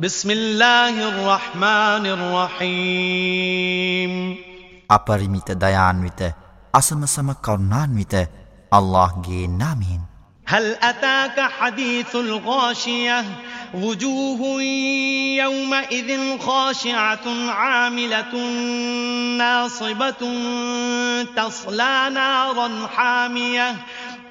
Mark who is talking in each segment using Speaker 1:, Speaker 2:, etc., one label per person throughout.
Speaker 1: بسم الله الرحمن الرحيم.
Speaker 2: أبرميت ديان ويت أسم سم كرنان ويت الله جي نامين
Speaker 1: هل أتاك حديث الغاشية؟ وجوه يومئذ خاشعة عاملة ناصبة تصلى نارا حامية.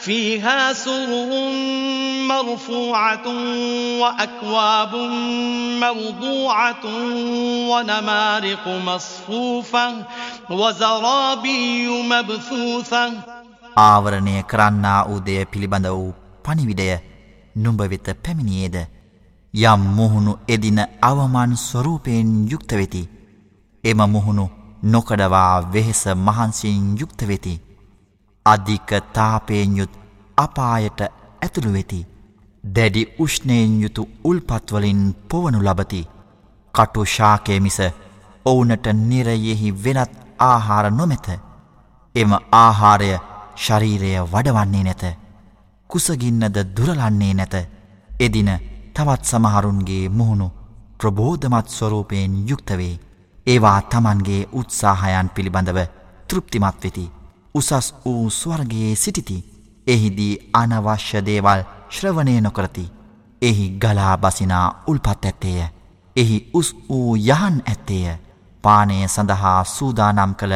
Speaker 1: فيها سرر مرفوعة وأكواب موضوعة ونمارق مصفوفة وزرابي مبثوثة
Speaker 2: ආවරණය කරන්නා වූදය පිළිබඳ වූ පනිවිඩය නුඹවෙත පැමිණියේද යම් මුහුණු එදින අවමන් ස්වරූපයෙන් යුක්ත වෙති එම මුහුණු නොකඩවා වෙහෙස මහන්සියෙන් යුක්ත වෙති අධික තාපයෙන් යුත් අපායට ඇතුළු වෙති. දැඩි උෂ්ණයෙන් යුතු උල්පත්වලින් පොවනු ලබති. කටු ශාකය මිස ඔවුනට නිරයෙහි වෙනත් ආහාර නොමැත. එම ආහාරය ශරීරය වඩවන්නේ නැත. කුසගින්නද දුරලන්නේ නැත. එදින තවත් සමහරුන්ගේ මුහුණු ප්‍රබෝධමත් ස්වරූපයෙන් යුක්තවේ ඒවා තමන්ගේ උත්සාහයන් පිළිබඳව තෘප්තිමත් වෙති. උසස් වූ ස්වර්ගයේ සිටිති එහිදී අනවශ්‍ය දේවල් ශ්‍රවණය නොකරති එහි ගලා බසිනා උල්පත් ඇත්තේය එහි උස් වූ යහන් ඇත්තේය පානය සඳහා සූදානම් කළ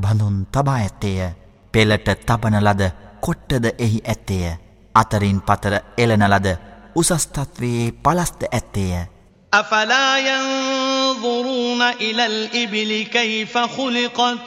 Speaker 2: බඳුන් තබා ඇත්තේය පෙළට තබන ලද කොට්ටද එහි ඇත්තේය අතරින් පතර එලන ලද උසස්තත්වයේ පලස්ත ඇත්තේය
Speaker 1: أفلا ينظرون إلى الإبل كيف خلقت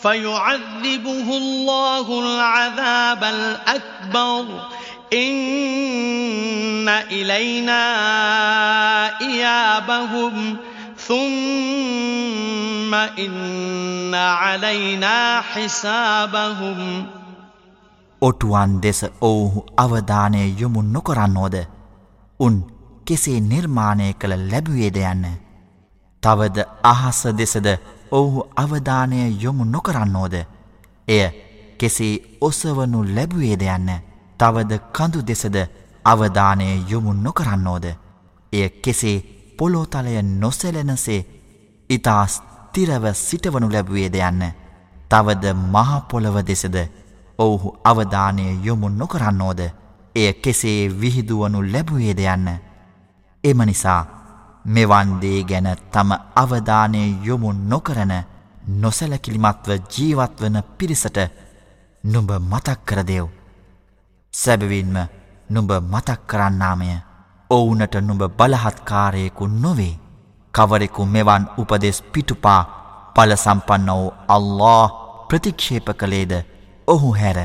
Speaker 1: فيعذبه الله العذاب الأكبر إن إلينا إيابهم ثم إن علينا حسابهم
Speaker 2: ඔටුවන් දෙස ඔවුහු අවධානය යොමු නොකරන්නෝද උන් කෙසේ නිර්මාණය කළ ලැබුවේද යන්න තවද අහස දෙසද ඔවුහු අවධානය යොමු නොකරන්නෝද? එය කෙසේ ඔසවනු ලැබුවේද යන්න තවද කඳු දෙසද අවධානය යොමු නොකරන්නෝද? එය කෙසේ පොලෝතලය නොසෙලෙනසේ ඉතා ස්තිරව සිටවනු ලැබුවේද යන්න තවද මහපොළව දෙසද ඔවුහු අවධානය යොමු නොකරන්නෝද? එය කෙසේ විහිදුවනු ලැබුවේද යන්න? එම නිසා මෙවන් දේ ගැන තම අවධානය යොමු නොකරන නොසැලකිලිමත්ව ජීවත්වන පිරිසට නුඹ මතක් කරදෙව්. සැබවින්ම නුඹ මතක් කරන්නාමය ඔවුනට නුඹ බලහත්කාරයෙකු නොවේ. කවරෙකු මෙවන් උපදෙස් පිටුපා පලසම්පන්න වූ අල්له ප්‍රතික්ෂේප කළේද ඔහු හැර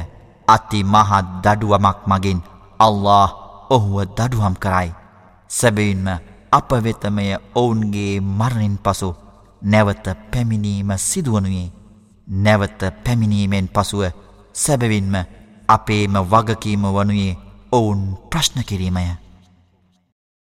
Speaker 2: අති මහත් දඩුවමක් මගින් අල්له ඔහුව දඩුවම් කරයි. සැබවින්ම අප වෙතමය ඔවුන්ගේ මරණින් පසු නැවත පැමිණීම සිදුවනුයේ. නැවත පැමිණීමෙන් පසුව සැබවින්ම අපේම වගකීම වනුයේ ඔවුන් ප්‍රශ්න කිරීමය.